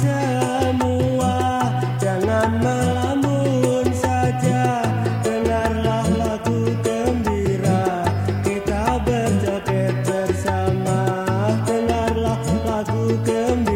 semua. Jangan melamun saja. Dengarlah lagu gembira. Kita berjoget bersama. Dengarlah lagu gembira.